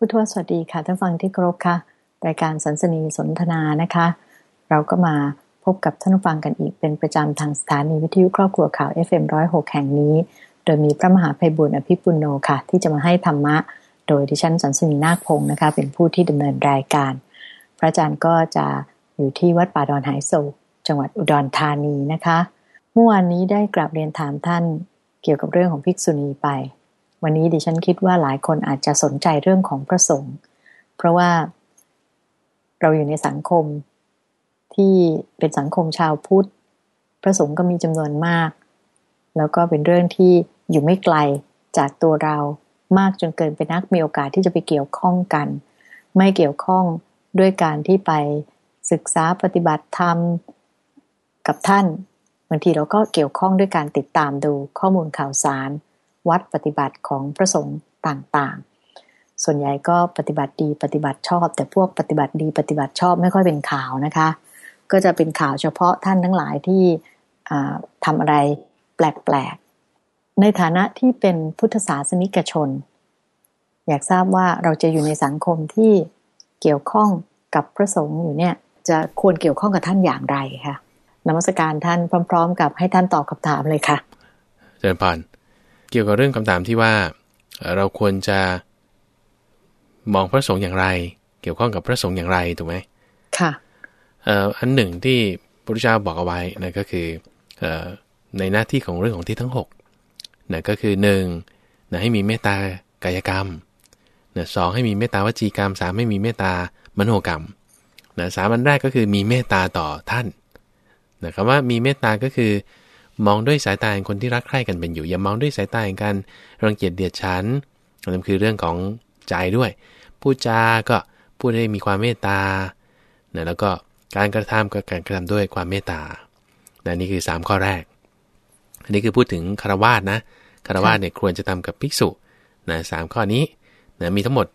พุทธวสวัสดีค่ะท่านฟังที่เคารพค่ะรายการสันสนีสนทนานะคะ เราก็มาพบกับท่านฟังกันอีกเป็นประจำทางสถานีวิทยุครอบครัวข่าว FM106 แห่งนี้ โดยมีพระมหาภัยบุญอภิปุโนค่ะ ที่จะมาให้ธรรมะ โดยดิฉันสันสนีนาคพงศ์นะคะ เป็นผู้ที่ดำเนินรายการ พระอาจารย์ก็จะอยู่ที่วัดป่าดอนหายโศกจังหวัดอุดรธานีนะคะ เมื่อวานนี้ได้กราบเรียนถามท่านเกี่ยวกับเรื่องของภิกษุณีไป วันนี้ดิฉันคิดว่าหลายคนอาจจะสนใจเรื่องของพระสงฆ์เพราะว่าเราอยู่ในสังคมที่เป็นสังคมชาวพุทธ พระสงฆ์ก็มีจำนวนมาก แล้วก็เป็นเรื่องที่อยู่ไม่ไกลจากตัวเรามากจนเกินไปนักมีโอกาสที่จะไปเกี่ยวข้องกัน ไม่เกี่ยวข้องด้วยการที่ไปศึกษาปฏิบัติธรรมกับท่านบางทีเราก็เกี่ยวข้องด้วยการติดตามดูข้อมูลข่าวสาร วัดปฏิบัติของพระสงฆ์ต่างๆ ส่วนใหญ่ก็ปฏิบัติดีปฏิบัติชอบ แต่พวกปฏิบัติดีปฏิบัติชอบไม่ค่อยเป็นข่าวนะคะ ก็จะเป็นข่าวเฉพาะท่านทั้งหลายที่ทำอะไรแปลกๆ ในฐานะที่เป็นพุทธศาสนิกชน อยากทราบว่าเราจะอยู่ในสังคมที่เกี่ยวข้องกับพระสงฆ์อยู่เนี่ยจะควรเกี่ยวข้องกับท่านอย่างไรคะนมัสการท่านพร้อม ๆ กับให้ท่านตอบคำถามเลยค่ะเจริญพร เกี่ยวกับเรื่องคำถามที่ว่า เราควรจะมองพระสงฆ์อย่างไร เกี่ยวข้องกับพระสงฆ์อย่างไรถูกไหมค่ะอันหนึ่งที่พระพุทธเจ้าบอกเอาไว้นะก็คือในหน้าที่ของเรื่องของที่ทั้ง6นะก็คือ1นะให้มีเมตตากายกรรมนะสให้มีเมตตาวจีกรรม3ให้มีเมตตามโนกรรมนะสามอันแรกก็คือมีเมตตาต่อท่านนะคำว่ามีเมตตาก็คือ มองด้วยสายตาของคนที่รักใคร่กันเป็นอยู่ อย่ามองด้วยสายตาของการรังเกียจเดียดฉันนั่นคือเรื่องของใจด้วย พูดจาก็พูดให้มีความเมตตานะแล้วก็การกระทำก็การกระทำด้วยความเมตตานะนี่คือ 3 ข้อแรก อันนี้คือพูดถึงคารวาสนะคารวาสเนี่ยควรจะทำกับภิกษุนะสข้อนี้นะมีทั้งหมด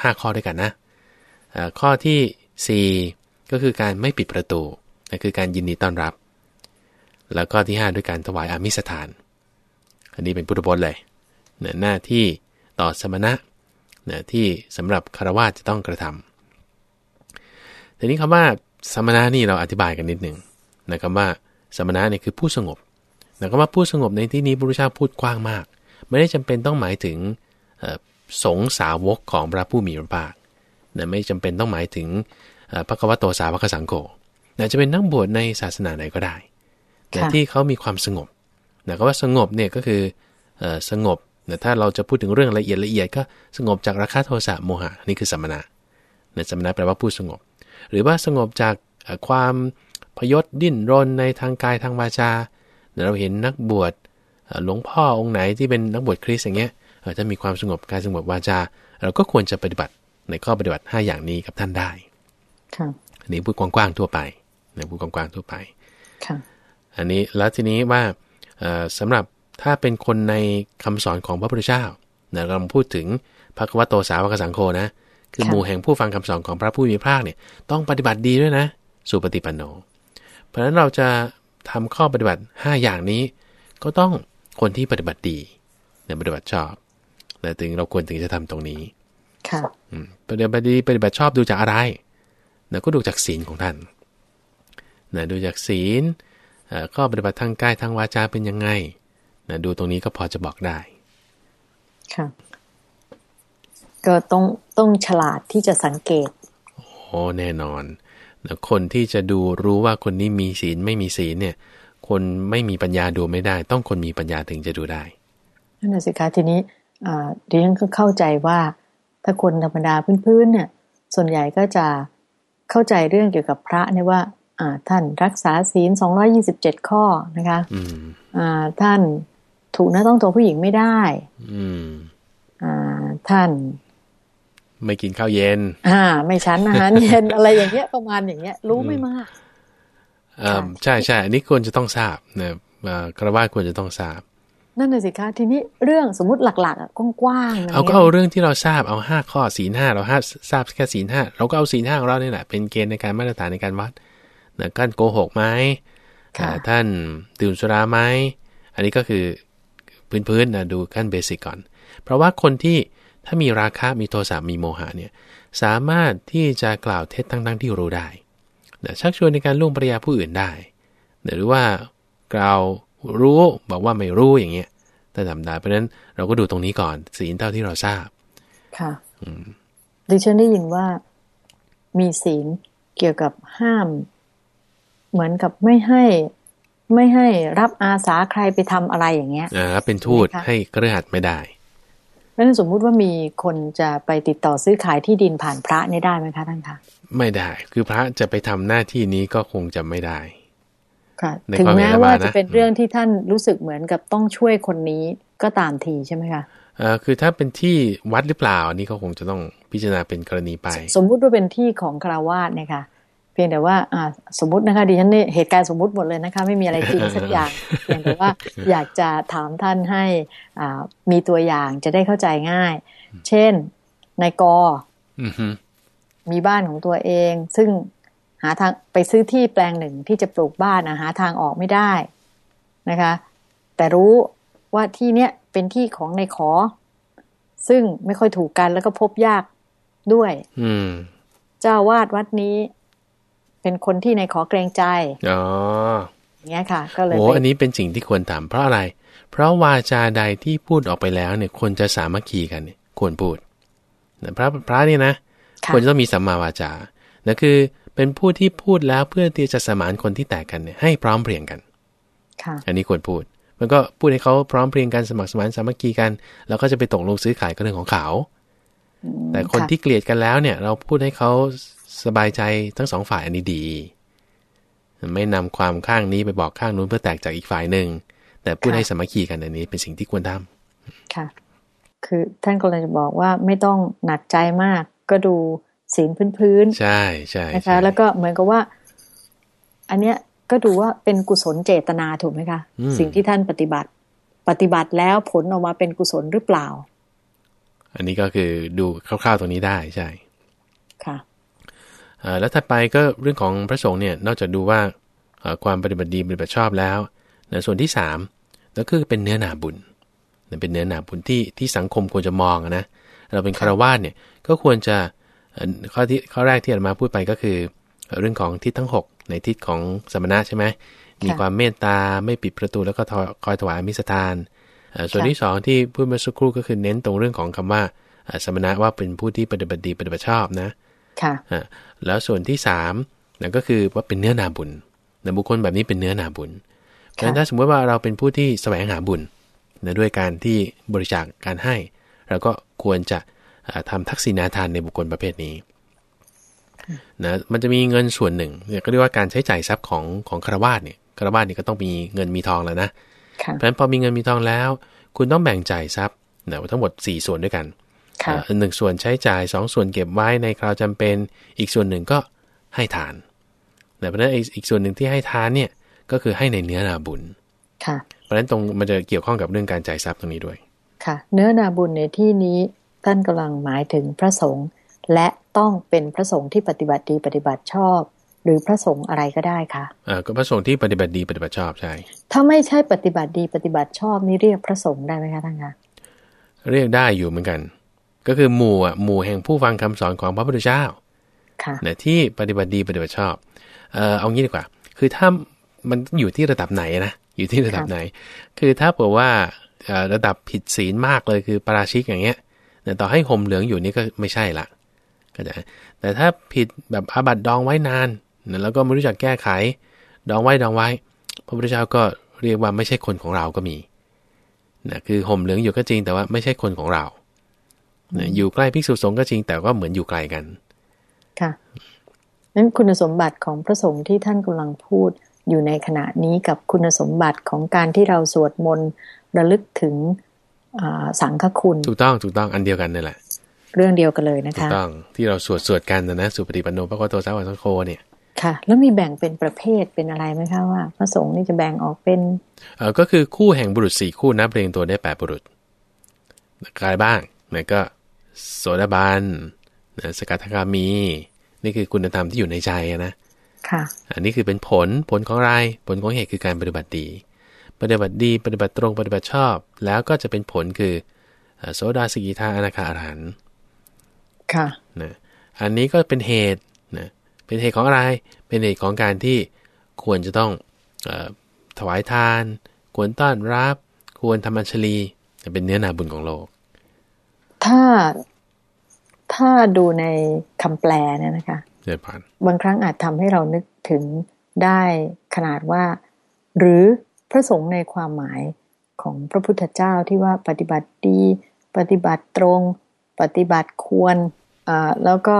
ห้าข้อด้วยกันนะข้อที่ 4 ก็คือการไม่ปิดประตูนั่นคือการยินดีต้อนรับ แล้วก็ที่ 5 ด้วยการถวายอามิสถาน อันนี้เป็นพุทธบจเลยหน้าที่ต่อสมณะนี่ยที่สำหรับคารวะจะต้องกระทำทีนี้คำว่าสมณะนี่เราอธิบายกันนิดหนึ่งนะคำว่าสมณะนี่คือผู้สงบนะคำว่าผู้สงบในที่นี้พระพุทธเจ้าพูดกว้างมาก ไม่ได้จำเป็นต้องหมายถึงสงสาวกของพระผู้มีพระภาคนะไม่จำเป็นต้องหมายถึงพระกวโตสาวกสังโฆนะจะเป็นนักบวชในศาสนาไหนก็ได้ แต่ที่เขามีความสงบนะก็ว่าสงบเนี่ยก็คือสงบนะถ้าเราจะพูดถึงเรื่องละเอียดละเอียดก็สงบจากราคะโทสะโมหะนี่คือสมณะนะสมณะแปลว่าผู้สงบ หรือว่าสงบจากความพยศดิ้นรนในทางกายทางวาจาเราเห็นนักบวชหลวงพ่อองค์ไหนที่เป็นนักบวชคริสต์อย่างเงี้ยถ้ามีความสงบกายสงบวาจา เราก็ควรจะปฏิบัติในข้อปฏิบัติ 5 อย่างนี้กับท่านได้อันนี้พูดกว้างๆทั่วไปในผู้กว้างๆทั่วไป อันนี้แล้วทีนี้ว่าสำหรับถ้าเป็นคนในคำสอนของพระพุทธเจ้าเรากำลังพูดถึงพระกวโตสาวกสังโฆนะ คือหมู่แห่งผู้ฟังคำสอนของพระผู้มีพระภาคเนี่ยต้องปฏิบัติดีด้วยนะ สุปฏิปันโน เพราะฉะนั้นเราจะทำข้อปฏิบัติ 5 อย่างนี้ ก็ต้องคนที่ปฏิบัติดีในปฏิบัติชอบแต่ถึงเราควรถึงจะทำตรงนี้ค่ะปฏิบัติดีปฏิบัติชอบดูจากอะไรนะก็ดูจากศีลของท่านนะดูจากศีล ก็ปฏิบัติทางกายทางวาจาเป็นยังไงนะดูตรงนี้ก็พอจะบอกได้ ค่ะ ก็ต้องต้องฉลาดที่จะสังเกตโอ้แน่นอนนะคนที่จะดูรู้ว่าคนนี้มีศีลไม่มีศีลเนี่ย คนไม่มีปัญญาดูไม่ได้ ต้องคนมีปัญญาถึงจะดูได้นั่นสิคะทีนี้ดิฉันก็เข้าใจว่าถ้าคนธรรมดาพื้นๆเนี่ย ส่วนใหญ่ก็จะเข้าใจเรื่องเกี่ยวกับพระเนี่ยว่า ท่านรักษาศีลสองร้อยี่สิบเจ็ดข้อนะคะท่านถูกนะต้องตัวผู้หญิงไม่ได้ท่าน ไม่กินข้าวเย็น อ่า ไม่ชั้นอาหารเย็นอะไรอย่างเงี้ยประมาณอย่างเงี้ย รู้ไม่มากอ่าใช่ใช่อันนี้ควรจะต้องทราบนะกระว่าควรจะต้องทราบ นั่นเลยสิคะทีนี้เรื่องสมมติหลักๆอะกว้างๆเอาก็เอาเรื่องที่เราทราบเอาห้าข้อศีลห้าเราห้าทราบแค่ศีลห้าเราก็เอาศีลห้าของเราเนี่ยแหละเป็นเกณฑ์ในการมาตรฐานในการวัด นะท่านโกหกไหมท่านดื่มสุราไหม อันนี้ก็คือพื้นๆนะดูขั้นเบสิกก่อน เพราะว่าคนที่ถ้ามีราคะมีโทสะมีโมหะเนี่ยสามารถที่จะกล่าวเท็จทั้งๆที่รู้ได้นะชักชวนในการล่วงปริยาผู้อื่นได้นะหรือว่ากล่าวรู้บอกว่าไม่รู้อย่างเงี้ยถ้าทำได้เพราะฉะนั้นเราก็ดูตรงนี้ก่อนศีลเท่าที่เราทราบ ค่ะดิฉันได้ยินว่ามีศีลเกี่ยวกับห้าม เหมือนกับไม่ให้ไม่ให้รับอาสาใครไปทำอะไรอย่างเงี้ยอ่ารับเป็นทูตให้กระหัดไม่ได้เพราะฉะนั้นสมมุติว่ามีคนจะไปติดต่อซื้อขายที่ดินผ่านพระนี่ได้ไหมคะท่านคะไม่ได้ คือพระจะไปทำหน้าที่นี้ก็คงจะไม่ได้ ค่ะในถึงความเห็นแม้อาตมาว่านะจะเป็นเรื่องที่ท่านรู้สึกเหมือนกับต้องช่วยคนนี้ก็ตามทีใช่ไหมคะเอ่อคือถ้าเป็นที่วัดหรือเปล่าอันนี้ก็คงจะต้องพิจารณาเป็นกรณีไป สมมุติว่าเป็นที่ของคารวาสเนี่ยค่ะเพียงแต่ว่าอ่าสมมตินะคะดิฉันนี่เหตุการณ์สมมุติหมดเลยนะคะ ไม่มีอะไรจริงสักอย่างเพียงแต่ว่าอยากจะถามท่านให้อ่ามีตัวอย่างจะได้เข้าใจง่าย เช่นนายกออือฮึมีบ้านของตัวเอง ซึ่งหาทางไปซื้อที่แปลงหนึ่งที่จะปลูกบ้านนะหาทางออกไม่ได้นะคะ แต่รู้ว่าที่เนี้ยเป็นที่ของนายขอ ซึ่งไม่ค่อยถูกกันแล้วก็พบยากด้วย อืมเจ้าวาดวัดนี้ เป็นคนที่ในขอเกรงใจอ๋ออย่างเงี้ยค่ะ ก็เลยโอ้ไปอันนี้เป็นสิ่งที่ควรทำเพราะอะไร เพราะวาจาใดที่พูดออกไปแล้วเนี่ยคนจะสามัคคีกันเนี่ยควรพูดนะพระพระเนี่ยนะค่ะควรจะต้องมีสัมมาวาจานะคือเป็นผู้ที่พูดแล้วเพื่อที่จะสมานคนที่แตกกันเนี่ยให้พร้อมเพรียงกันค่ะอันนี้ควรพูด มันก็พูดให้เขาพร้อมเพรียงกันสมัครสมานสามัคคีกัน แล้วก็จะไปตกลงซื้อขายก็เรื่องของเขาอืมแต่คนค่ะที่เกลียดกันแล้วเนี่ย เราพูดให้เขา สบายใจทั้งสองฝ่ายอันนี้ดี ไม่นำความข้างนี้ไปบอกข้างนู้นเพื่อแตกจากอีกฝ่ายหนึ่ง แต่พูดให้สามัคคีกันอันนี้เป็นสิ่งที่ควรทำค่ะ คือท่านก็เลยจะบอกว่าไม่ต้องหนักใจมาก ก็ดูศีลพื้นๆใช่ใช่นะคะใช่แล้วก็เหมือนกับว่า อันเนี้ยก็ดูว่าเป็นกุศลเจตนาถูกไหมคะอืมสิ่งที่ท่านปฏิบัติ ปฏิบัติแล้วผลออกมาเป็นกุศลหรือเปล่า อันนี้ก็คือดูคร่าวๆตรงนี้ได้ใช่ ค่ะเอ่อ แล้วถัดไปก็เรื่องของพระสงฆ์เนี่ยนอกจากดูว่าเอ่อความปฏิบัติดีปฏิบัติชอบแล้วนะส่วนที่สามก็คือเป็นเนื้อนาบุญนะเป็นเนื้อนาบุญที่ที่สังคมควรจะมองอะนะเราเป็นคารวาสเนี่ยก็ควรจะเอ่อข้อที่ข้อแรกที่อาตมาพูดไปก็คือเอ่อเรื่องของทิศทั้ง 6 ในทิศของสมณะใช่ไหมมีความเมตตาไม่ปิดประตูแล้วก็ถวคอยถวายมิสทานเอ่อส่วนค่ะที่สองที่พูดเมื่อสักครู่ก็คือเน้นตรงเรื่องของคำว่าเอ่อสมณะว่าเป็นผู้ที่ปฏิบัติดีปฏิบัติชอบนะ ค่ะอะแล้วส่วนที่สามนั่นก็คือว่าเป็นเนื้อนาบุญนะบุคคลแบบนี้เป็นเนื้อนาบุญเพราะฉะนั้นถ้าสมมติว่าเราเป็นผู้ที่แสวงหาบุญนะด้วยการที่บริจาคการให้ เราก็ควรจะอ่าทำทักษิณาทานในบุคคลประเภทนี้นะมันจะมีเงินส่วนหนึ่งเนี่ยก็เรียกว่าการใช้จ่ายทรัพย์ของของคารวาสเนี่ยคารวาสเนี่ยก็ต้องมีเงินมีทองแล้วนะค่ะเพราะฉะนั้นพอมีเงินมีทองแล้ว คุณต้องแบ่งจ่ายทรัพย์นะทั้งหมด 4 ส่วนด้วยกันค่ะเอ่อ หนึ่งส่วนใช้จ่ายสองส่วนเก็บไว้ในคราวจำเป็น อีกส่วนหนึ่งก็ให้ทานนะเพราะฉะนั้นอีกอีกส่วนหนึ่งที่ให้ทานเนี่ยก็คือให้ในเนื้อนาบุญค่ะเพราะฉะนั้นตรงมันจะเกี่ยวข้องกับเรื่องการจ่ายทรัพย์ตรงนี้ด้วย ค่ะ เนื้อนาบุญในที่นี้ท่านกำลังหมายถึงพระสงฆ์และต้องเป็นพระสงฆ์ที่ปฏิบัติดีปฏิบัติชอบ หรือพระสงฆ์อะไรก็ได้ค่ะอ่าก็พระสงฆ์ที่ปฏิบัติดีปฏิบัติชอบใช่ ถ้าไม่ใช่ปฏิบัติดีปฏิบัติชอบนี่เรียกพระสงฆ์ได้ไหมคะท่านคะเรียกได้อยู่เหมือนกัน ก็คือหมู่อะหมู่แห่งผู้ฟังคำสอนของพระพุทธเจ้าค่ะนะที่ปฏิบัติดีปฏิบัติชอบ เอ่อเอางี้ดีกว่า คือถ้ามันอยู่ที่ระดับไหนนะอยู่ที่ระดับไหน คือถ้าเผื่อว่าเอ่อระดับผิดศีลมากเลยคือปาราชิกอย่างเงี้ยแต่ต่อให้ห่มเหลืองอยู่นี่ก็ไม่ใช่ละก็จะแต่ถ้าผิดแบบอาบัติดองไว้นานนะแล้วก็ไม่รู้จักแก้ไข ดองไว้ดองไว้ พระพุทธเจ้าก็เรียกว่าไม่ใช่คนของเราก็มีนะคือห่มเหลืองอยู่ก็จริงแต่ว่าไม่ใช่คนของเรานะ อยู่ใกล้ภิกษุสงฆ์ก็จริงแต่ก็เหมือนอยู่ไกลกัน ค่ะนั้นคุณสมบัติของพระสงฆ์ที่ท่านกำลังพูดอยู่ในขณะนี้กับคุณสมบัติของการที่เราสวดมนต์ระลึกถึงอ่าสังฆคุณ ถูกต้องถูกต้องอันเดียวกันนี่แหละ เรื่องเดียวกันเลยนะถูกคะต้องที่เราสวดสวดกันนะนะสุปฏิปันโนพระโกโตสาวกสังโฆเนี่ยค่ะ แล้วมีแบ่งเป็นประเภทเป็นอะไรไหมคะว่า พระสงฆ์นี่จะแบ่งออกเป็นเออก็คือคู่แห่งบุรุษสี่คู่นับเรียงตัวได้แปดบุรุษใครบ้างนะก็ โสดาบันนะสกัทาคามี นี่คือคุณธรรมที่อยู่ในใจอะนะค่ะ อันนี้คือเป็นผลผลของอะไร ผลของเหตุคือการปฏิบัติดี ปฏิบัติดีปฏิบัติตรงปฏิบัติชอบ แล้วก็จะเป็นผลคือเอ่อโสดาสกิทาอนาคาอรหันต์ค่ะนะอันนี้ก็เป็นเหตุนะเป็นเหตุของอะไร เป็นเหตุของการที่ควรจะต้องเออถวายทาน ควรต้อนรับ ควรทำอัญชลี เป็นเนื้อนาบุญของโลก ถ้าถ้าดูในคำแปลเนี่ยนะคะเดินผ่านบางครั้งอาจทำให้เรานึกถึงได้ขนาดว่า หรือพระสงฆ์ในความหมายของพระพุทธเจ้าที่ว่าปฏิบัติดี ปฏิบัติตรง ปฏิบัติควรอ่าแล้วก็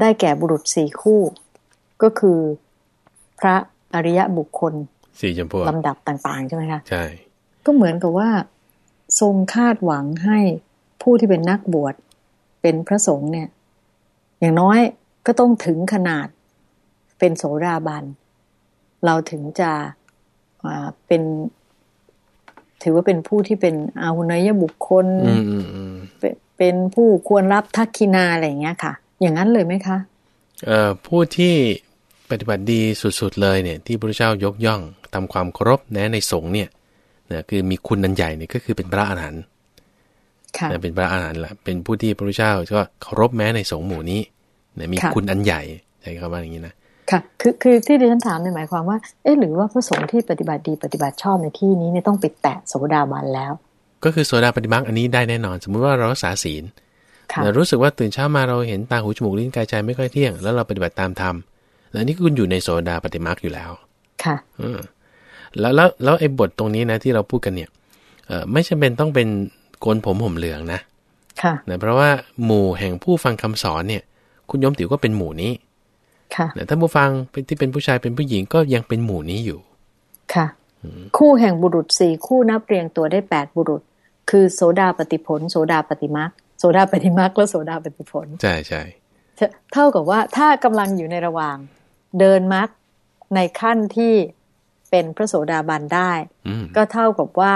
ได้แก่บุรุษสี่คู่ ก็คือพระอริยบุคคลสี่จำพวกลำดับต่าง ๆ ใช่ไหมคะใช่ ก็เหมือนกับว่า ทรงคาดหวังให้ ผู้ที่เป็นนักบวชเป็นพระสงฆ์เนี่ย อย่างน้อยก็ต้องถึงขนาดเป็นโสดาบัน เราถึงจะอ่าเป็น ถือว่าเป็นผู้ที่เป็นอาหุนยบุคคลอืมอืมอืมเป็นเป็นผู้ควรรับทักขินาอะไรอย่างเงี้ยค่ะ อย่างนั้นเลยไหมคะเอ่อผู้ที่ปฏิบัติดีสุดๆเลยเนี่ย ที่พระเจ้ายกย่องทำความเคารพแนะในสงฆ์เนี่ยนะคือมีคุณนันใหญ่เนี่ยก็คือเป็นพระอรหันต์ค่ะนะ เป็นพระอรหันต์ละเป็นผู้ที่พระเจ้าก็เคารพแม้ในสงฆ์หมู่นี้นะมีค่ะคุณอันใหญ่ใช้คำว่าอย่างนี้นะค่ะคือคือที่ดิฉันถามเนี่ยหมายความว่าเอ๊ะหรือว่าพระสงฆ์ที่ปฏิบัติดีปฏิบัติชอบในที่นี้เนี่ยต้องไปแตะโสดาบันแล้ว ก็คือโสดาปฏิมาคอันนี้ได้แน่นอน สมมุติว่าเรารักษาศีลค่ะแต่รู้สึกว่าตื่นเช้ามาเราเห็นตาหูจมูกลิ้นกายใจไม่ค่อยเที่ยง แล้วเราปฏิบัติตามธรรมแล้วนี่คุณอยู่ในโสดาปฏิมาคอยู่แล้วค่ะอืมแล้วแล้วแล้วไอ้บทตรงนี้นะที่เราพูดกันเนี่ยเออไม่จำเป็นต้องเป็น โกนผมห่มเหลืองนะค่ะนะเพราะว่าหมู่แห่งผู้ฟังคำสอนเนี่ย คุณยมติ๋วก็เป็นหมู่นี้ ค่ะนะถ้าผู้ฟังที่เป็นผู้ชายเป็นผู้หญิงก็ยังเป็นหมู่นี้อยู่ ค่ะ คู่แห่งบุรุษสี่คู่นับเรียงตัวได้แปดบุรุษ คือโสดาปฏิผลโสดาปฏิมักโสดาปฏิมักและโสดาปฏิผล ใช่ใช่เท่ากับว่าถ้ากำลังอยู่ในระหว่าง เดินมักในขั้นที่เป็นพระโสดาบันได้ ก็เท่ากับว่า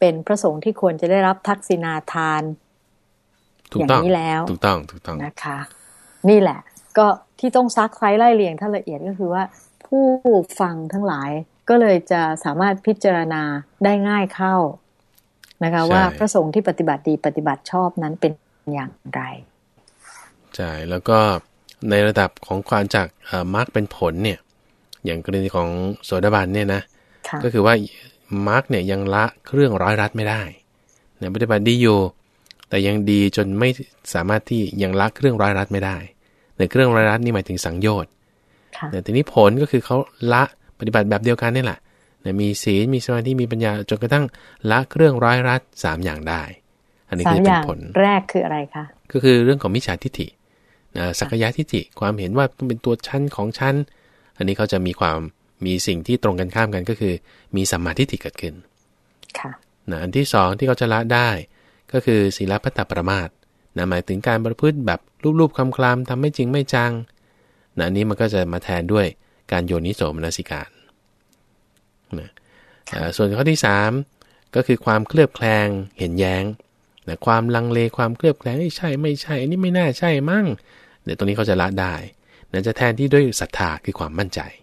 เป็นพระสงฆ์ที่ควรจะได้รับทักษิณาทานถูกต้องอย่างนี้แล้วถูกต้องถูกต้องนะคะ นี่แหละ ก็ที่ต้องซักไซ้ไล่เลียงท่านละเอียดก็คือว่า ผู้ฟังทั้งหลายก็เลยจะสามารถพิจารณาได้ง่ายเข้านะคะใช่ว่าพระสงฆ์ที่ปฏิบัติดีปฏิบัติชอบนั้นเป็นอย่างไรใช่แล้วก็ในระดับของความจากเอ่อมรรคเป็นผลเนี่ย อย่างกรณีของโสดาบันเนี่ยนะค่ะก็คือว่า มรรคเนี่ยยังละเครื่องร้อยรัดไม่ได้เนี่ยปฏิบัติดีอยู่แต่ยังดีจนไม่สามารถที่ยังละเครื่องร้อยรัดไม่ได้ในเครื่องร้อยรัดนี่หมายถึงสังโยชน์ค่ะเนี่ยทีนี้ผลก็คือเขาละปฏิบัติแบบเดียวกันนี่แหละเนี่ยมีศีลมีสมาธิมีปัญญาจนกระทั่งละเครื่องร้อยรัดสามอย่างได้ อันนี้สามคืออเป็นย่างผลแรกคืออะไรคะก็คือเรื่องของมิจฉาทิฏฐินะสักยะทิฏฐิความเห็นว่าต้องเป็นตัวชั้นของชั้น อันนี้เขาจะมีความ มีสิ่งที่ตรงกันข้ามกันก็คือ มีสัมมาทิฏฐิเกิดขึ้นค่ะนะอันที่สองที่เขาจะละได้ ก็คือศีลพัตตประมาทนะหมายถึงการประพฤติแบบรูปๆคำคลำทำไม่จริงไม่จังนะอันนี้มันก็จะมาแทนด้วยการโยนิโสมนสิการนะเอ่อส่วนข้อที่สามก็คือความเคลือบแคลงเห็นแย้งนะความลังเลความเคลือบแคลงเอ้ยใช่ไม่ใช่อันนี้ไม่น่าใช่มั่งเดี๋ยวตรงนี้เขาจะละได้นะจะแทนที่ด้วยศรัทธาคือความมั่นใจค่ะ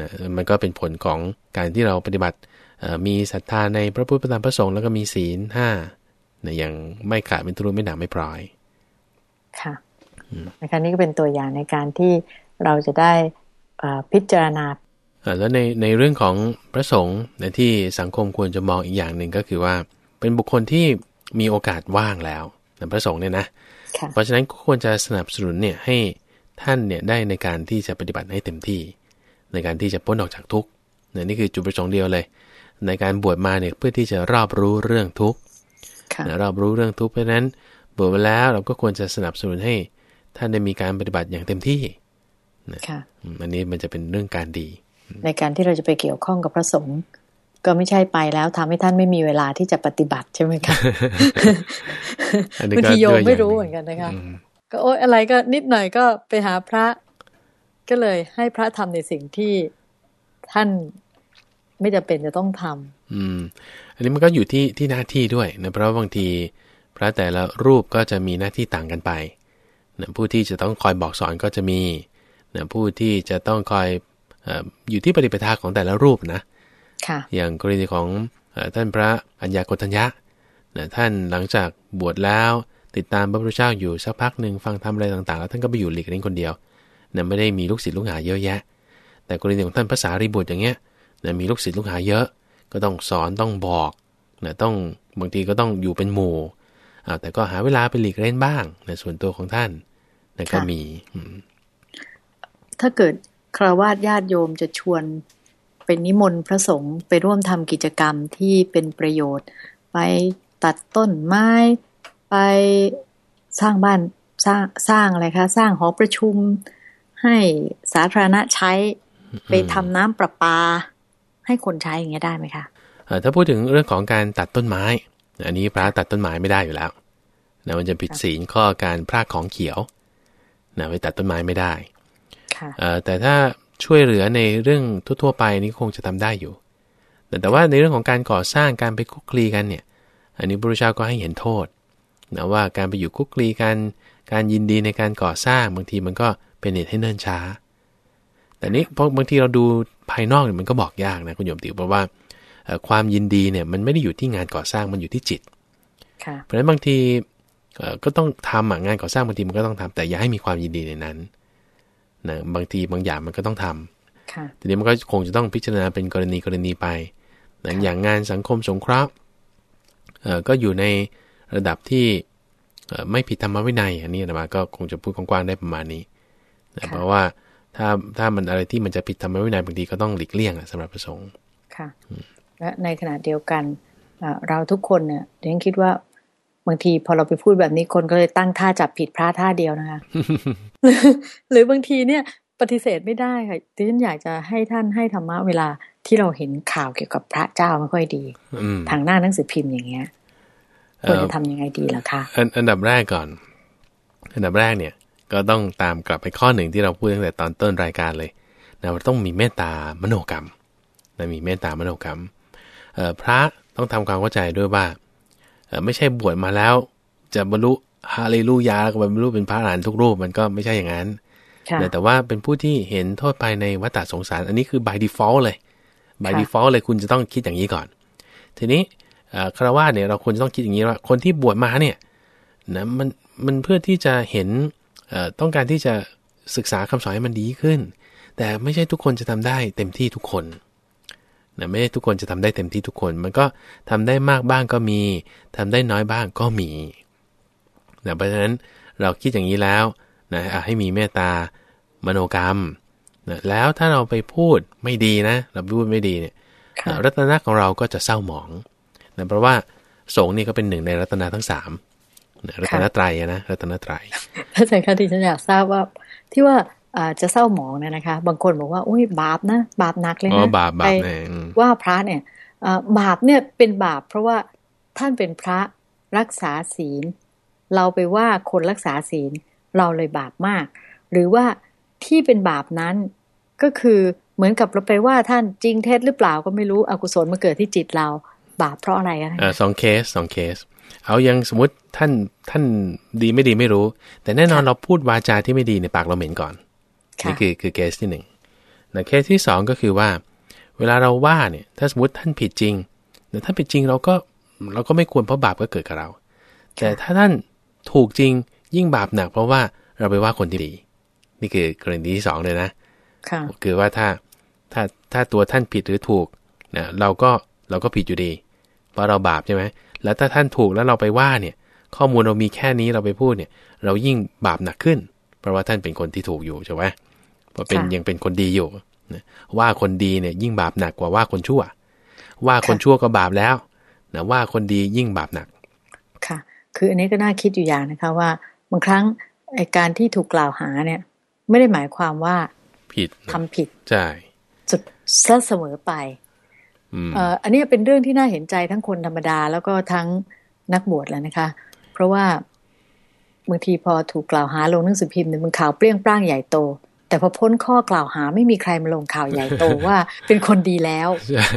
นะมันก็เป็นผลของการที่เราปฏิบัติเอ่อมีศรัทธาในพระพุทธพระธรรมพระสงฆ์แล้วก็มีศีลห้านะอย่างไม่ขาดเป็นทุรุไม่หนาไม่พร้อย ค่ะนะคะนี่ก็เป็นตัวอย่างในการที่เราจะได้เอ่อพิจารณาเอ่อแล้วในในเรื่องของพระสงฆ์นะที่สังคมควรจะมองอีกอย่างหนึ่งก็คือว่า เป็นบุคคลที่มีโอกาสว่างแล้วนะพระสงฆ์เนี่ยนะค่ะเพราะฉะนั้นก็ควรจะสนับสนุนเนี่ยให้ท่านเนี่ยได้ในการที่จะปฏิบัติให้เต็มที่ ในการที่จะพ้นออกจากทุกข์เนี่ยนี่คือจุดประสงค์เดียวเลย ในการบวชมาเนี่ยเพื่อที่จะรอบรู้เรื่องทุกข์ค่ะนะรอบรู้เรื่องทุกข์เพราะฉะนั้นบวชมาแล้วเราก็ควรจะสนับสนุนให้ท่านได้มีการปฏิบัติอย่างเต็มที่ค่ะอืมอันนี้มันจะเป็นเรื่องการดี ในการที่เราจะไปเกี่ยวข้องกับพระสงฆ์ก็ไม่ใช่ไปแล้วทำให้ท่านไม่มีเวลาที่จะปฏิบัติใช่ไหมคะอันนี้บางก็ทีโยมด้วยไม่อย่างรู้หนึ่งเหมือนกันนะคะอืมก็โอ๊ยอะไรก็นิดหน่อยก็ไปหาพระ ก็เลยให้พระทำในสิ่งที่ท่านไม่จำเป็นจะต้องทำอืม อันนี้มันก็อยู่ที่ที่หน้าที่ด้วยนะเพราะว่าบางทีพระแต่ละรูปก็จะมีหน้าที่ต่างกันไปนะผู้ที่จะต้องคอยบอกสอนก็จะมีนะผู้ที่จะต้องคอยเอออยู่ที่ปฏิปทาของแต่ละรูปนะค่ะ อย่างกรณีของเอ่อท่านพระอัญญาโกฏัญญะนะท่านหลังจากบวชแล้วติดตามพระพุทธเจ้าอยู่สักพักหนึ่งฟังทำอะไรต่างๆ แล้วท่านก็ไปอยู่หลีกเล่นคนเดียว นะไม่ได้มีลูกศิษย์ลูกหาเยอะแยะ แต่กรณีของท่านภาษารีบุตรอย่างเงี้ยนะมีลูกศิษย์ลูกหาเยอะ ก็ต้องสอนต้องบอกนะต้องบางทีก็ต้องอยู่เป็นหมู่แต่ก็หาเวลาไปหลีกเล่นบ้างในส่วนตัวของท่านนะก็มีถ้าเกิดคราวาสญาติโยมจะชวนเป็นนิมนต์พระสงฆ์ไปร่วมทำกิจกรรมที่เป็นประโยชน์ ไปตัดต้นไม้ ไปสร้างบ้านสร้างสร้างอะไรคะ สร้างหอประชุม ให้สาธารณะใช้ไปทำน้ำประปา ให้คนใช้อย่างเงี้ยได้ไหมคะถ้าพูดถึงเรื่องของการตัดต้นไม้ อันนี้พระตัดต้นไม้ไม่ได้อยู่แล้วนะมันจะผิดศีลข้อการพรากของเขียวนะไปตัดต้นไม้ไม่ได้แต่ถ้าช่วยเหลือในเรื่องทั่วๆไปนี้คงจะทำได้อยู่ แต่ว่าในเรื่องของการก่อสร้างการไปคุกคลีกันเนี่ย อันนี้พระพุทธเจ้าก็ให้เห็นโทษนะว่าการไปอยู่คุกคลีกัน การยินดีในการก่อสร้างบางทีมันก็ เป็นเหตุให้เนิ่นช้า แต่นี้เพราะบางทีเราดูภายนอกเนี่ยมันก็บอกยากนะคุณโยมติวเพราะว่าความยินดีเนี่ยมันไม่ได้อยู่ที่งานก่อสร้างมันอยู่ที่จิตเพราะฉะนั้นบางทีก็ต้องทำงานก่อสร้างบางทีมันก็ต้องทำแต่อย่าให้มีความยินดีในนั้นนะบางทีบางอย่างมันก็ต้องทำทีนี้มันก็คงจะต้องพิจารณาเป็นกรณีกรณีไปนะอย่างงานสังคมสงเคราะห์ก็อยู่ในระดับที่ไม่ผิดธรรมวินัย อันนี้นะมาก็คงจะพูดกว้างๆได้ประมาณนี้ นะเพราะว่าถ้าถ้ามันอะไรที่มันจะผิดธรรมวินัยบางทีก็ต้องหลีกเลี่ยงสำหรับประสงค์ค่ะ และในขณะเดียวกันเราทุกคนเนี่ยเดนคิดว่าบางทีพอเราไปพูดแบบนี้คนก็เลยตั้งท่าจับผิดพระท่าเดียวนะคะหรือบางทีเนี่ยปฏิเสธไม่ได้ค่ะดิฉันอยากจะให้ท่านให้ธรรมะเวลาที่เราเห็นข่าวเกี่ยวกับพระเจ้าไม่ค่อยดี ทางหน้าหนังสือพิมพ์อย่างเงี้ยควรจะทำยังไงดีล่ะคะอันดับแรกก่อน อันดับแรกเนี่ย ก็ต้องตามกลับไปข้อหนึ่งที่เราพูดตั้งแต่ตอนต้นรายการเลยนะว่าต้องมีเมตตามโนกรรมนะมีเมตตามโนกรรมพระต้องทำความเข้าใจด้วยว่าไม่ใช่บวชมาแล้ว จะบรรลุฮาเลลูยาแล้วก็บรรลุเป็นพระอรหันต์ทุกรูปมันก็ไม่ใช่อย่างนั้นแต่ว่าเป็นผู้ที่เห็นโทษไปในวัฏสงสาร อันนี้คือ by default เลย by default เลยคุณจะต้องคิดอย่างนี้ก่อน ทีนี้คารวะเนี่ยเราควรจะต้องคิดอย่างนี้ว่าคนที่บวชมาเนี่ยนะมันมันเพื่อที่จะเห็น ต้องการที่จะศึกษาคำสอนให้มันดีขึ้น แต่ไม่ใช่ทุกคนจะทำได้เต็มที่ทุกคนนะไม่ได้ทุกคนจะทำได้เต็มที่ทุกคน มันก็ทำได้มากบ้างก็มีทำได้น้อยบ้างก็มีนะเพราะฉะนั้นเราคิดอย่างนี้แล้วนะให้มีเมตตามโนกรรมนะแล้วถ้าเราไปพูดไม่ดีนะ เราพูดไม่ดีเนี่ยรัตนะของเราก็จะเศร้าหมองนะเพราะว่าสงฆ์นี่ก็เป็นหนึ่งในรัตนาทั้งสาม รัตนตรัยนะรัตนตรัยพระอาจารย์คะที่ฉันอยากทราบว่า ที่ว่าจะเศร้าหมองเนี่ยนะคะ บางคนบอกว่าอุ้ยบาปนะ บาปหนักเลยนะบาปบาปว่าพระเนี่ยบาปเนี่ยเป็นบาป เพราะว่าท่านเป็นพระรักษาศีล เราไปว่าคนรักษาศีลเราเลยบาปมาก หรือว่าที่เป็นบาปนั้นก็คือเหมือนกับเราไปว่าท่านจริงเท็จหรือเปล่าก็ไม่รู้อกุศลมาเกิดที่จิตเราบาปเพราะอะไรอะสองเคสสองเคส เอายังสมมติท่านท่านดีไม่ดีไม่รู้ แต่แน่นอนเราพูดวาจาที่ไม่ดีในปากเราเหม็นก่อนนี่คือคือเคสที่หนึ่งแต่เคสที่สองก็คือว่า เวลาเราว่าเนี่ยถ้าสมมติท่านผิดจริงแต่ถ้าผิดจริงเราก็เราก็ไม่ควรเพราะบาปก็เกิดกับเรา แต่ถ้าท่านถูกจริงยิ่งบาปหนัก เพราะว่าเราไปว่าคนที่ดี นี่คือกรณีที่สองเลยนะคือว่าถ้าถ้าถ้าตัวท่านผิดหรือถูกนะเราก็เราก็ผิดอยู่ดี เพราะเราบาปใช่ไหม แล้วถ้าท่านถูกแล้วเราไปว่าเนี่ย ข้อมูลเรามีแค่นี้เราไปพูดเนี่ย เรายิ่งบาปหนักขึ้น เพราะว่าท่านเป็นคนที่ถูกอยู่ใช่ไหมเพราะเป็นยังเป็นคนดีอยู่ว่าคนดีเนี่ยยิ่งบาปหนักกว่าว่าคนชั่ว ว่าคนชั่วก็บาปแล้วนะว่าคนดียิ่งบาปหนัก ค่ะ คืออันนี้ก็น่าคิดอยู่อย่างนะคะว่าบางครั้งไอการที่ถูกกล่าวหาเนี่ย ไม่ได้หมายความว่า ผิดทำผิดใช่สุดเสมอไป อันนี้เป็นเรื่องที่น่าเห็นใจทั้งคนธรรมดา แล้วก็ทั้งนักบวชแล้วนะคะ เพราะว่าบางทีพอถูกกล่าวหาลงหนังสือพิมพ์เนี่ยมันข่าวเปรี้ยงปร้างใหญ่โต แต่พอพ้นข้อกล่าวหาไม่มีใครมาลงข่าวใหญ่โตว่าเป็นคนดีแล้วใช่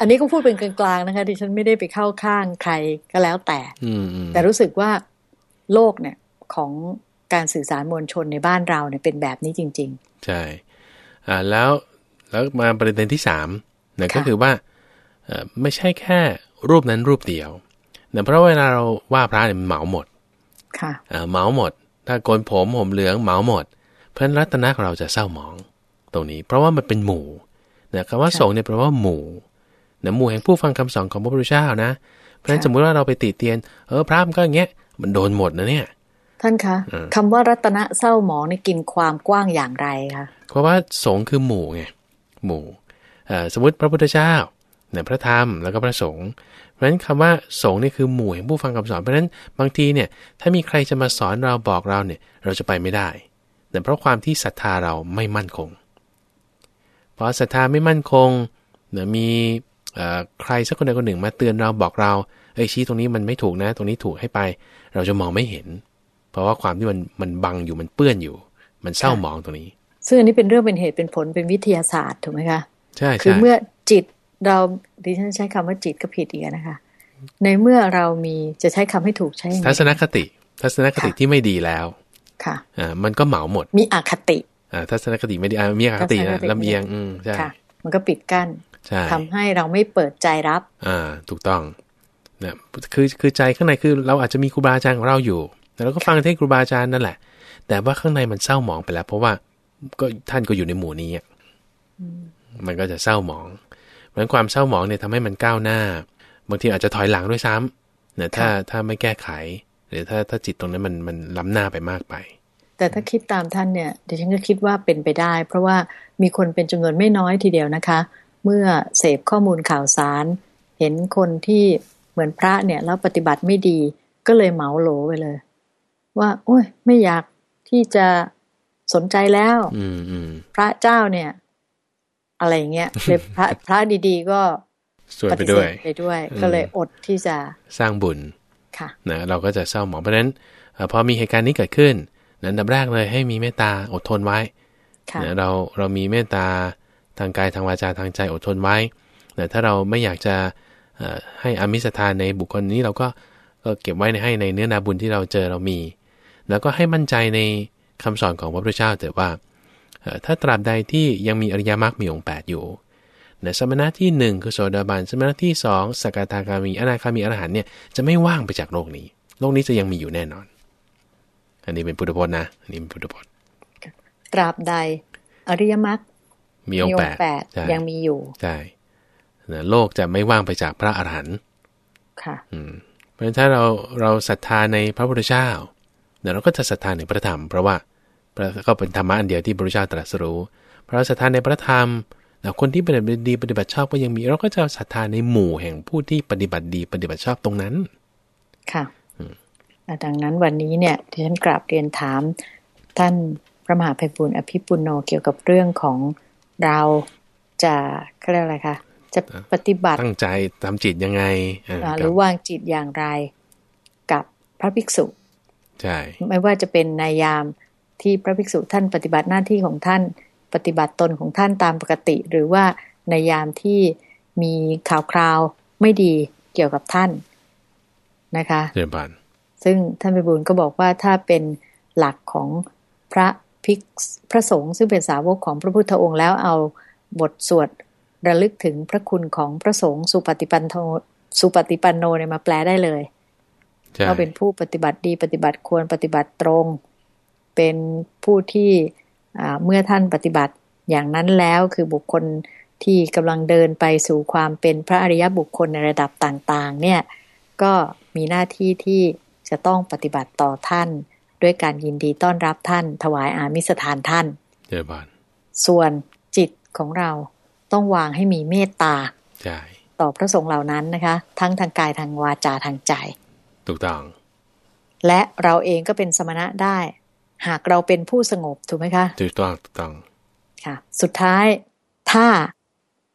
อันนี้ก็พูดเป็นกลางๆนะคะที่ฉันไม่ได้ไปเข้าข้างใครก็แล้วแต่แต่รู้สึกว่าโลกเนี่ยของการสื่อสารมวลชนในบ้านเราเนี่ยเป็นแบบนี้จริง ๆ ใช่อ่าแล้วแล้วมาประเด็นที่สาม นะก็คือว่าไม่ใช่แค่รูปนั้นรูปเดียวเนี่ยเพราะเวลาเราว่าพระเนี่ยมันเหมาหมดค่ะอ่าเหมาหมด ถ้าโกนผมผมเหลืองเหมาหมด เพราะฉะนั้นรัตนะของเราจะเศร้าหมองตรงนี้ เพราะว่ามันเป็นหมู่นะคำว่าค่ะสงฆ์เนี่ยแปลว่าหมู่นะหมู่แห่งผู้ฟังคำสอนของพระพุทธเจ้านะ เพราะฉะนั้นค่ะสมมุติว่าเราไปติเตียน เออพระมันก็อย่างเงี้ยมันโดนหมดนะเนี่ย ท่านคะเออคำว่ารัตนะเศร้าหมองในกินความกว้างอย่างไรคะเพราะว่าสงฆ์คือหมู่ไงหมู่เอ่อ สมมติพระพุทธเจ้าเนี่ยพระธรรมแล้วก็พระสงฆ์เพราะฉะนั้นคำว่าสงฆ์นี่คือหมู่แห่งผู้ฟังคำสอนเพราะฉะนั้นบางทีเนี่ยถ้ามีใครจะมาสอนเราบอกเราเนี่ยเราจะไปไม่ได้ แต่เพราะความที่ศรัทธาเราไม่มั่นคงพอศรัทธาไม่มั่นคงเนี่ยมีใครสักคนใดคนหนึ่งมาเตือนเราบอกเราเอ้ยชี้ตรงนี้มันไม่ถูกนะ ตรงนี้ถูกให้ไป เราจะมองไม่เห็น เพราะว่าความที่มันมันบังอยู่มันเปื้อนอยู่ มันเศร้ามองตรงนี้ ซึ่งอันนี้เป็นเรื่องเป็นเหตุเป็นผลเป็นวิทยาศาสตร์ถูกไหมคะ ใช่คือใช่เมื่อจิตเราดิฉันใช้คำว่าจิตก็ผิดอีกนะคะ ในเมื่อเรามีจะใช้คำให้ถูกใช้ยังไงทัศนคติ ทัศนคติค่ะที่ไม่ดีแล้ว ค่ะอ่ามันก็เหมาหมด มีอคติอ่าทัศนคติไม่ดีอ่ามีอคติทัศนนะคติลำเอียงอืมใช่ค่ะมันก็ปิดกั้นใช่ทำให้เราไม่เปิดใจรับ อ่า ถูกต้องนะคือคือใจข้างในคือเราอาจจะมีครูบาอาจารย์ของเราอยู่แต่เราก็ฟังเทศน์ครูบาอาจารย์นั่นแหละ แต่ว่าข้างในมันเศร้าหมองไปแล้ว เพราะว่าก็ท่านก็อยู่ในหมู่นี้อะ มันก็จะเศร้าหมอง เพราะฉะนั้นความเศร้าหมองเนี่ยทำให้มันก้าวหน้า บางทีอาจจะถอยหลังด้วยซ้ำนะถ้าถ้าไม่แก้ไข หรือถ้าถ้าจิตตรงนั้นมันมันล้ำหน้าไปมากไป แต่ถ้าคิดตามท่านเนี่ยดิฉันก็คิดว่าเป็นไปได้ เพราะว่ามีคนเป็นจำนวนไม่น้อยทีเดียวนะคะ เมื่อเสพข้อมูลข่าวสาร เห็นคนที่เหมือนพระเนี่ยแล้วปฏิบัติไม่ดีก็เลยเหมาโหลไปเลย ว่า โอ้ยไม่อยากที่จะสนใจแล้วอืมอืมพระเจ้าเนี่ย อะไรอย่างเงี้ยเลยพระพระดีๆก็ส่วนปไปฏิเสด้วยธไปด้วยอืมก็เลยอดที่จะสร้างบุญค่ะนะเราก็จะเศร้าหมองเพราะฉะนั้นเอ่อพอมีเหตุการณ์นี้เกิดขึ้นนั้นอันดับแรกเลยให้มีเมตตาอดทนไว้ค่ะนะเราเรามีเมตตาทางกายทางวาจาทางใจอดทนไว้นะถ้าเราไม่อยากจะเอ่อให้อามิสทานในบุคคลนี้เราก็ก็เก็บไว้ในให้ในเนื้อนาบุญที่เราเจอเรามี แล้วก็ให้มั่นใจในคำสอนของพระพุทธเจ้าแต่ว่าเอ่อ ถ้าตราบใดที่ยังมีอริยมรรคมีองค์แปดอยู่นะสมณะที่หนึ่งคือโสดาบันสมณะที่สองสกทาคามีอนาคามีอรหันต์เนี่ยจะไม่ว่างไปจากโลกนี้ โลกนี้จะยังมีอยู่แน่นอน อันนี้เป็นพุทธพจน์นะอันนี้เป็นพุทธพจน์ตราบใดอริยมรรคมีองค์แปดแปดใช่ยังมีอยู่ใช่นะโลกจะไม่ว่างไปจากพระอรหันต์ค่ะอืมเพราะฉะนั้นถ้าเราเราศรัทธาในพระพุทธเจ้าเดี๋ยวเราก็จะศรัทธาในพระธรรมเพราะว่า พระก็เป็นธรรมะอันเดียวที่พระพุทธเจ้าตรัสรู้ เพราะเราศรัทธาในพระธรรมแล้วคนที่ปฏิบัติดีปฏิบัติชอบก็ยังมี เราก็จะศรัทธาในหมู่แห่งผู้ที่ปฏิบัติดีปฏิบัติชอบตรงนั้นค่ะอะดังนั้นวันนี้เนี่ยที่ฉันกราบเรียนถาม ท่านพระมหาภัยบุญอภิปุโนเกี่ยวกับเรื่องของเราจะเขาเรียกอะไรคะจะปฏิบัติตั้งใจทำจิตยังไงอ่าอ่าหครืรัอบวางจิตอย่างไรกับพระภิกษุใช่ไม่ว่าจะเป็นในยาม ที่พระภิกษุท่านปฏิบัติหน้าที่ของท่านปฏิบัติตนของท่านตามปกติ หรือว่าในยามที่มีข่าวคราวไม่ดีเกี่ยวกับท่านนะคะเรียนผ่านซึ่งท่านไปบุญก็บอกว่าถ้าเป็นหลักของพระภิกษุพระสงฆ์ซึ่งเป็นสาวกของพระพุทธองค์แล้วเอาบทสวดระลึกถึงพระคุณของพระสงฆ์สุปฏิปันโนสุปฏิปันโนเนี่ยมาแปลได้เลยใช่ว่าเป็นผู้ปฏิบัติดีปฏิบัติควรปฏิบัติตรง เป็นผู้ที่อ่าเมื่อท่านปฏิบัติอย่างนั้นแล้วคือบุคคลที่กำลังเดินไปสู่ความเป็นพระอริยบุคคลในระดับต่างๆ เนี่ยก็มีหน้าที่ที่จะต้องปฏิบัติต่อท่าน ด้วยการยินดีต้อนรับท่าน ถวายอามิสถานท่านเรียนผ่านส่วนจิตของเราต้องวางให้มีเมตตาใช่ต่อพระสงฆ์เหล่านั้นนะคะ ทั้งทางกายทางวาจาทางใจ ถูกต้อง และเราเองก็เป็นสมณะได้ หากเราเป็นผู้สงบถูกไหมคะถูกต้องถูกต้องค่ะ สุดท้ายถ้า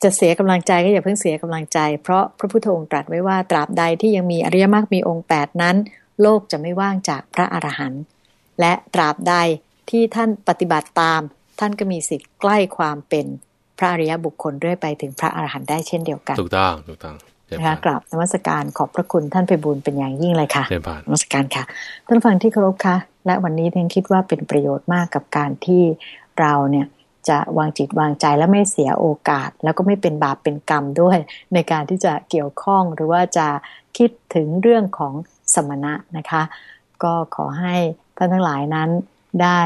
จะเสียกำลังใจก็อย่าเพิ่งเสียกำลังใจ เพราะพระพุทธองค์ตรัสไว้ว่าตราบใดที่ยังมีอริยมรรคมีองค์แปดนั้น โลกจะไม่ว่างจากพระอรหันต์และตราบใดที่ท่านปฏิบัติตาม ท่านก็มีสิทธิ์ใกล้ความเป็นพระอริยบุคคลเรื่อยไปถึงพระอรหันต์ได้เช่นเดียวกันถูกต้องถูกต้องเรียนนะผ่าคะนกราบนมัสการขอบพระคุณท่านไปบุญเป็นอย่างยิ่งเลยค่ะเรียนผ่านนมัสการค่ะท่านผู้ฟังที่เคารพค่ะ และวันนี้เพียงคิดว่าเป็นประโยชน์มากกับการที่เราเนี่ยจะวางจิตวางใจและไม่เสียโอกาส แล้วก็ไม่เป็นบาปเป็นกรรมด้วย ในการที่จะเกี่ยวข้องหรือว่าจะคิดถึงเรื่องของสมณะนะคะ ก็ขอให้ท่านทั้งหลายนั้นได้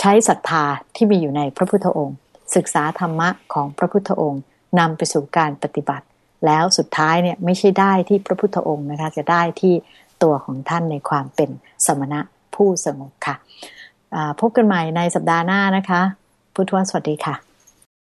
ใช้ศรัทธาที่มีอยู่ในพระพุทธองค์ ศึกษาธรรมะของพระพุทธองค์นำไปสู่การปฏิบัติ แล้วสุดท้ายเนี่ยไม่ใช่ได้ที่พระพุทธองค์นะคะจะได้ที่ตัวของท่านในความเป็นสมณะ ผู้สงบค่ะพบกันใหม่ในสัปดาห์หน้านะคะ พุทธวสวัสดีค่ะ